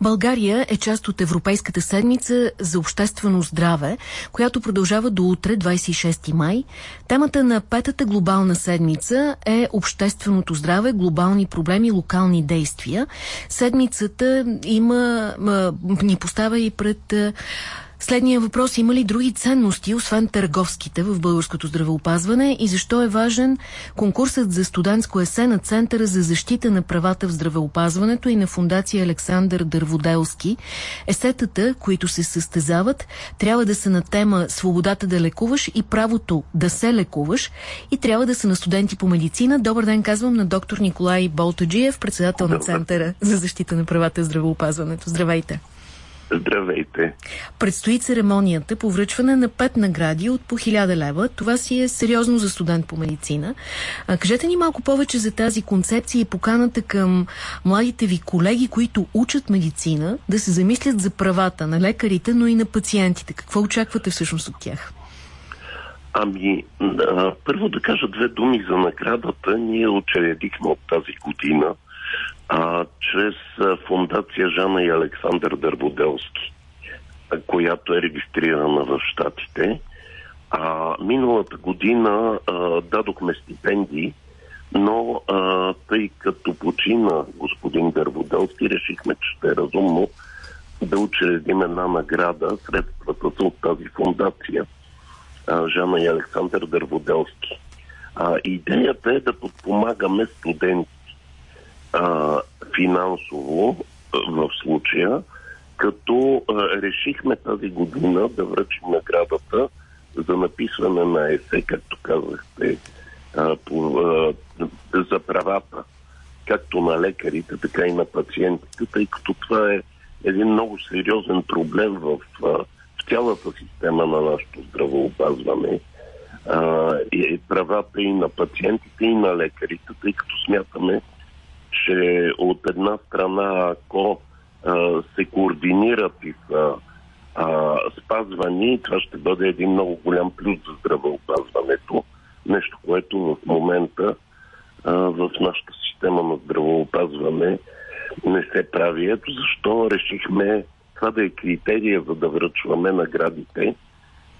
България е част от Европейската седмица за обществено здраве, която продължава до утре, 26 май. Темата на петата глобална седмица е общественото здраве, глобални проблеми, локални действия. Седмицата има, ни поставя и пред Следния въпрос. Има ли други ценности, освен търговските в българското здравеопазване и защо е важен конкурсът за студентско есе на Центъра за защита на правата в здравеопазването и на фундация Александър Дърводелски? Есетата, които се състезават, трябва да са на тема свободата да лекуваш и правото да се лекуваш и трябва да са на студенти по медицина. Добър ден, казвам на доктор Николай Болтаджиев, председател на Центъра за защита на правата в здравеопазването. Здравейте! Здравейте! Предстои церемонията по връчване на пет награди от по 1000 лева. Това си е сериозно за студент по медицина. А, кажете ни малко повече за тази концепция и поканата към младите ви колеги, които учат медицина, да се замислят за правата на лекарите, но и на пациентите. Какво очаквате всъщност от тях? Ами, а, първо да кажа две думи за наградата. Ние учредихме от тази година а, чрез фундация Жана и Александър Дърбоделски, която е регистрирана в Штатите. А, миналата година а, дадохме стипендии, но а, тъй като почина господин Дърбоделски, решихме, че ще е разумно да учредим една награда, средствата са от тази фундация а, Жана и Александър Дърводелски. А, идеята е да подпомагаме студенти а, финансово в случая, като а, решихме тази година да връчим наградата за написване на есе, както казахте, а, по, а, за правата, както на лекарите, така и на пациентите, тъй като това е един много сериозен проблем в, в цялата система на нашето здравоопазване а, и правата и на пациентите, и на лекарите, тъй като смятаме, че от една страна, ако а, се координират и са а, спазвани, това ще бъде един много голям плюс за здравеопазването. Нещо, което в момента а, в нашата система на здравеопазване не се прави. Ето защо решихме това да е критерия, за да връчваме наградите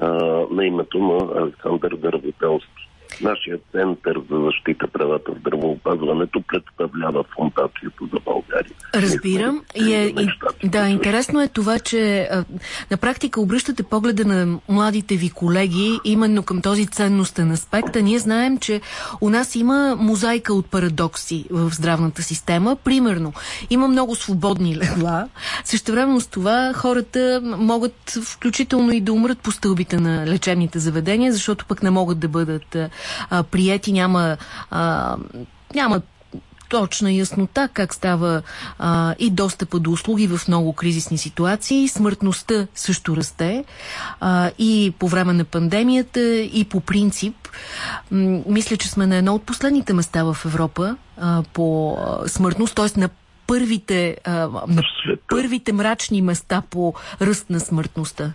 а, на името на Александър Дървителски. Нашия център за защита правата в здравеопазването представлява фундацията за България. Разбирам. И е, и, да, интересно е това, че а, на практика обръщате погледа на младите ви колеги именно към този ценностен аспект. А ние знаем, че у нас има мозайка от парадокси в здравната система. Примерно, има много свободни легла. Също време с това хората могат включително и да умрат по стълбите на лечебните заведения, защото пък не могат да бъдат а, приети, няма, а, няма точна яснота как става а, и достъпа до услуги в много кризисни ситуации. Смъртността също расте а, и по време на пандемията, и по принцип. М мисля, че сме на едно от последните места в Европа а, по а, смъртност, т.е. на първите, а, на първите мрачни места по ръст на смъртността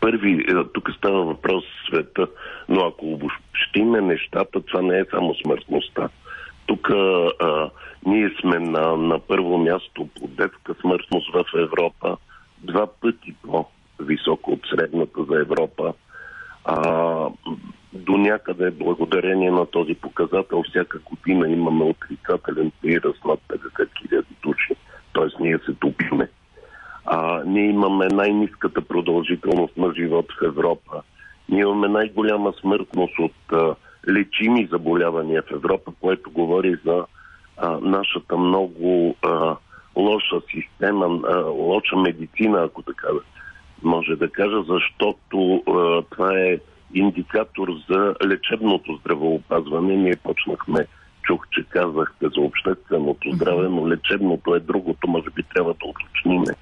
първи, е, тук става въпрос света, но ако обобщиме нещата, това не е само смъртността. Тук а, ние сме на, на първо място по детска смъртност в Европа, два пъти по-високо от средната за Европа. А, до някъде благодарение на този показател всяка година имаме отрицателен приръст над 50 000 души. Тоест ние се топиме. А, ние имаме най-низката продължителност на живот в Европа. Ние имаме най-голяма смъртност от а, лечими заболявания в Европа, което говори за а, нашата много а, лоша система, а, лоша медицина, ако така може да кажа, защото а, това е индикатор за лечебното здравеопазване. Ние почнахме, чух, че казахте за общественото здраве, но лечебното е другото, може би трябва да уточниме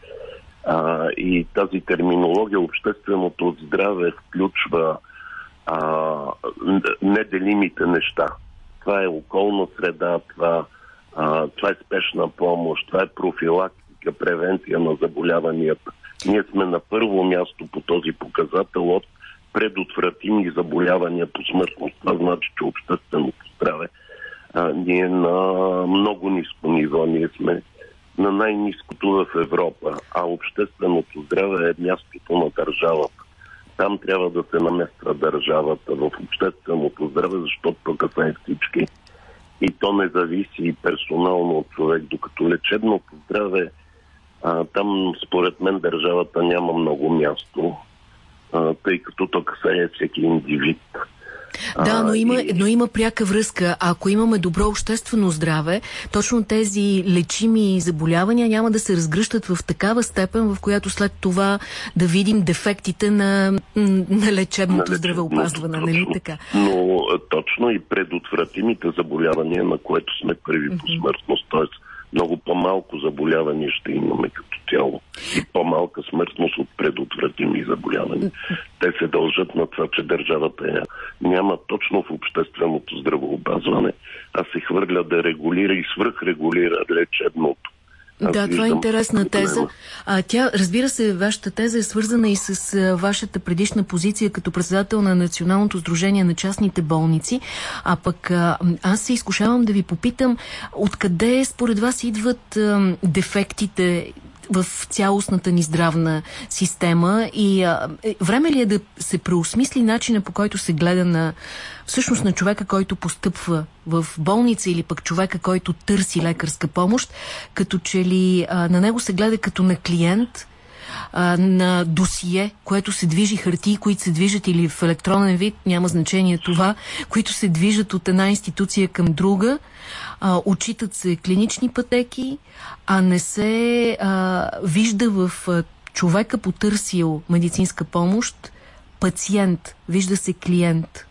а, и тази терминология, общественото здраве включва а, неделимите неща. Това е околна среда, това, а, това е спешна помощ, това е профилактика, превенция на заболяванията. Ние сме на първо място по този показател от предотвратими заболявания по смъртност. Това значи, че общественото здраве а, ние на много ниско ниво. Ние сме на най-низкото в Европа, а общественото здраве е мястото на държавата. Там трябва да се намества държавата в общественото здраве, защото тук са всички. И то не зависи персонално от човек, докато лечебното здраве, а, там според мен държавата няма много място, а, тъй като тук са е всеки индивид. Да, но има, но има пряка връзка. Ако имаме добро обществено здраве, точно тези лечими заболявания няма да се разгръщат в такава степен, в която след това да видим дефектите на, на лечебното на здравеопазване. Нали така? Но точно и предотвратимите заболявания, на което сме първи по смъртност, т.е много по-малко заболявания ще имаме като цяло и по-малка смъртност от предотвратими заболявания. Те се дължат на това, че държавата я няма точно в общественото здравоопазване, а се хвърля да регулира и свръхрегулира лечебното. Аз да, това е интересна теза. А, тя, разбира се, вашата теза е свързана и с а, вашата предишна позиция като председател на Националното сдружение на частните болници. А пък а, аз се изкушавам да ви попитам откъде според вас идват а, дефектите в цялостната ни здравна система и а, е, време ли е да се преосмисли начина по който се гледа на всъщност на човека, който постъпва в болница или пък човека, който търси лекарска помощ, като че ли а, на него се гледа като на клиент, а, на досие, което се движи хартии, които се движат или в електронен вид, няма значение това, които се движат от една институция към друга, а, отчитат се клинични пътеки, а не се а, вижда в а, човека потърсил медицинска помощ пациент, вижда се клиент.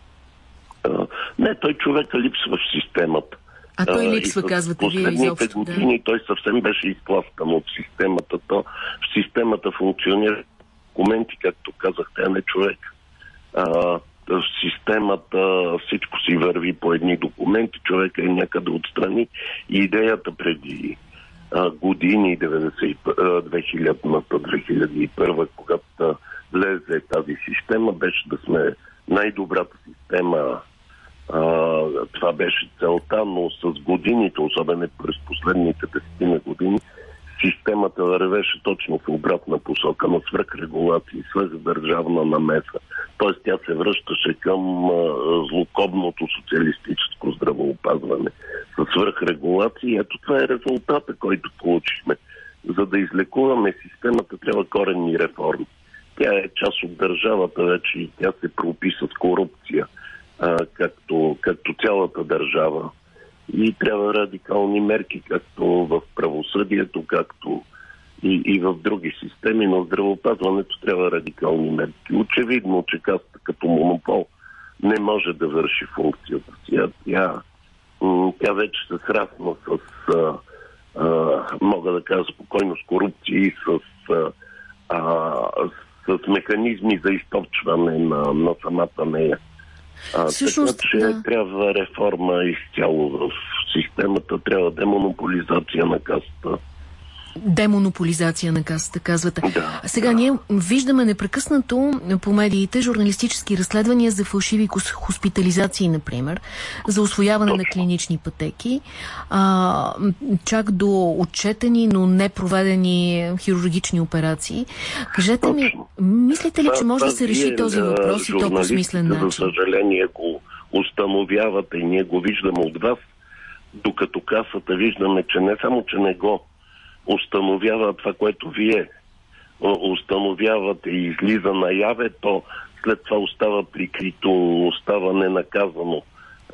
Не, той човека липсва в системата. А той липсва, казвате вие изобщо. години да. той съвсем беше изпласкан от системата. То в системата функционира документи, както казахте, а не човек. А, системата всичко си върви по едни документи, човека е някъде отстрани. И идеята преди а, години, 2000-2001, когато влезе тази система, беше да сме най-добрата система а, това беше целта, но с годините, особено през последните десетина години, системата вървеше точно в обратна посока на свръхрегулация и държавна намеса. Тоест тя се връщаше към злокобното социалистическо здравоопазване с свръхрегулация. Ето това е резултата, който получихме. За да излекуваме системата трябва коренни реформи. Тя е част от държавата вече и тя се прописа с корупция – а, както, както цялата държава. И трябва радикални мерки, както в правосъдието, както и, и в други системи, но здравеопазването трябва радикални мерки. Очевидно, че каста като монопол не може да върши функцията си. Тя, тя вече се срасна с, а, а, мога да кажа спокойно, с корупция и с, а, с, с механизми за източване на, на самата нея. А, Всъщност, така че да. трябва реформа изцяло в системата, трябва демонополизация на касата демонополизация на касата, казвате. Да, Сега да. ние виждаме непрекъснато по медиите журналистически разследвания за фалшиви хоспитализации, например, за освояване Точно. на клинични пътеки, а, чак до отчетени, но не проведени хирургични операции. Кажете Точно. ми, мислите ли, че може да се реши този въпрос и то по смислен начин? За съжаление го установявате и ние го виждаме от вас, докато касата виждаме, че не само, че не го установява това, което вие установявате и излиза наяве, то след това остава прикрито, остава ненаказано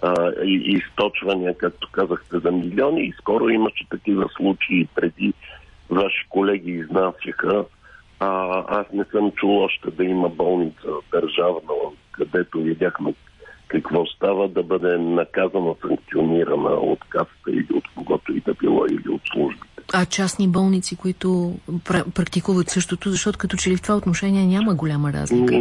а, и, източвания, както казахте, за милиони. И скоро имаше такива случаи преди ваши колеги изнасяха. А, аз не съм чул още да има болница държавна, където видяхме какво става да бъде наказана, санкционирана от каста или от когото и да било, или от службите. А частни болници, които практикуват същото, защото като че ли в това отношение няма голяма разлика?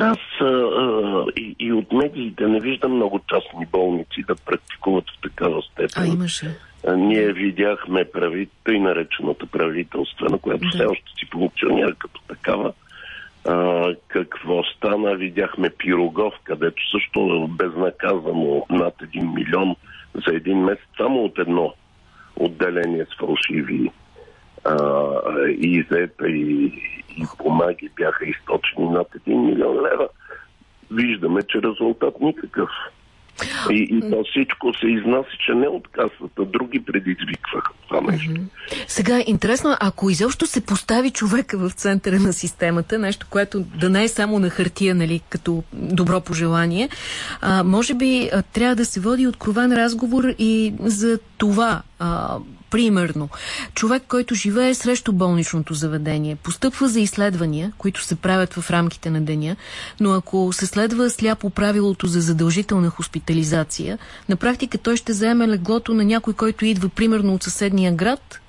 Аз а, а, и, и от медиите не виждам много частни болници да практикуват в такава степен. А имаше. Ние видяхме прави, тъй наречената правителствена, която да. все още си функционира като такава. А, стана? Видяхме Пирогов, където също безнаказано над 1 милион за един месец само от едно отделение с фалшиви а, и зета и, и помаги бяха източени над 1 милион лева, виждаме, че резултат никакъв. И, и то всичко се изнасяше не от касата, други предизвикваха това нещо. Сега, интересно, ако изобщо се постави човека в центъра на системата, нещо, което да не е само на хартия, нали, като добро пожелание, а, може би а, трябва да се води откровен разговор и за това, а, Примерно, човек, който живее срещу болничното заведение, постъпва за изследвания, които се правят в рамките на деня, но ако се следва сляпо правилото за задължителна хоспитализация, на практика той ще заеме леглото на някой, който идва примерно от съседния град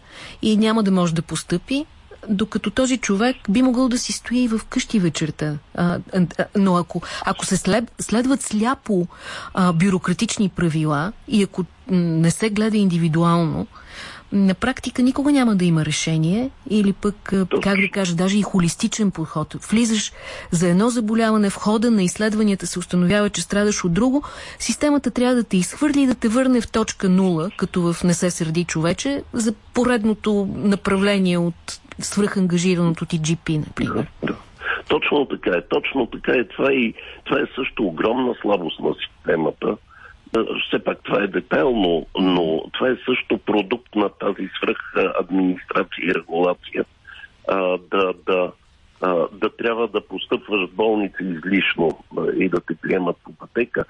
и няма да може да постъпи, докато този човек би могъл да си стои в къщи вечерта. А, а, но ако, ако се след, следват сляпо а, бюрократични правила и ако не се гледа индивидуално, на практика никога няма да има решение или пък, как да кажа, даже и холистичен подход. Влизаш за едно заболяване, в хода на изследванията се установява, че страдаш от друго, системата трябва да те изхвърли и да те върне в точка нула, като в Не се сърди човече, за поредното направление от свръхангажираното ти GP, например. Точно така е, точно така е. Това, и, това е също огромна слабост на системата все пак това е детайлно, но това е също продукт на тази свръх администрация и регулация. А, да, да, а, да трябва да постъпваш в болница излишно и да те приемат по пътека.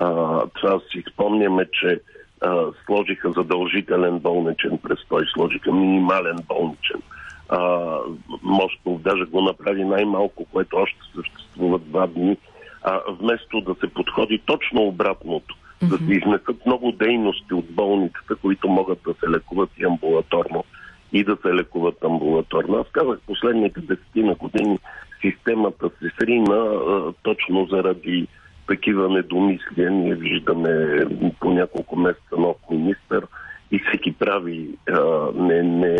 А, това си спомняме, че а, сложиха задължителен болничен престой, сложиха минимален болничен. А, Мощно даже го направи най-малко, което още съществува два дни, а, вместо да се подходи точно обратното – да се изнесат много дейности от болницата, които могат да се лекуват и амбулаторно и да се лекуват амбулаторно. Аз казах последните десетина години системата се срина а, точно заради такива недомислия. Ние виждаме по няколко месеца нов министър и всеки прави а, не, не,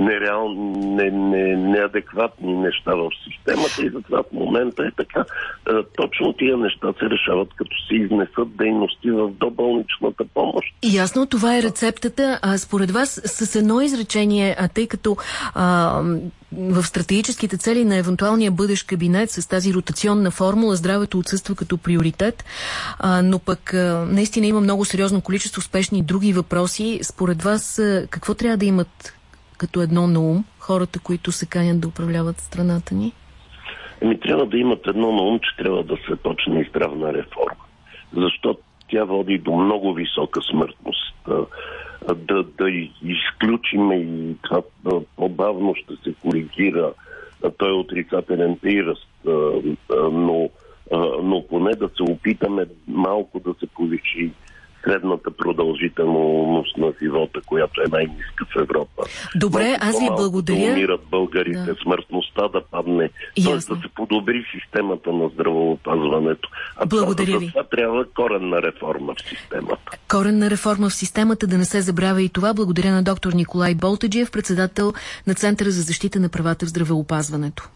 нереални, не, не, неадекватни неща в системата и затова в момента е така. Е, точно тия неща се решават, като се изнесат дейности в доболничната помощ. Ясно, това е рецептата. А според вас с едно изречение, а тъй като а, в стратегическите цели на евентуалния бъдещ кабинет с тази ротационна формула здравето отсъства като приоритет, а, но пък а, наистина има много сериозно количество успешни други въпроси. Според вас а, какво трябва да имат като едно на ум хората, които се канят да управляват страната ни? Еми, трябва да имат едно на ум, че трябва да се почне и здравна реформа. Защото тя води до много висока смъртност. Да, да изключиме и това по-бавно ще се коригира. Той е отрицателен приръст, но, но поне да се опитаме малко да се повиши средната продължителност на живота, която е най-ниска в Европа. Добре, аз ви благодаря. Да умират българите, да. смъртността да падне, т.е. да се подобри системата на здравоопазването. А благодаря това, ви. това трябва коренна реформа в системата. Коренна реформа в системата, да не се забравя и това. Благодаря на доктор Николай Болтеджиев, председател на Центъра за защита на правата в здравеопазването.